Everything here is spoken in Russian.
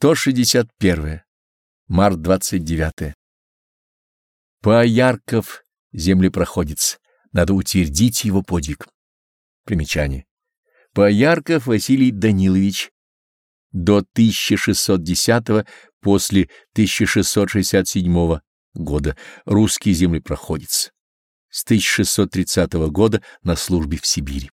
161. Март 29. Поярков землепроходец. Надо утвердить его подвиг. Примечание. Поярков Василий Данилович. До 1610 после 1667 года русский землепроходец. С 1630 года на службе в Сибири.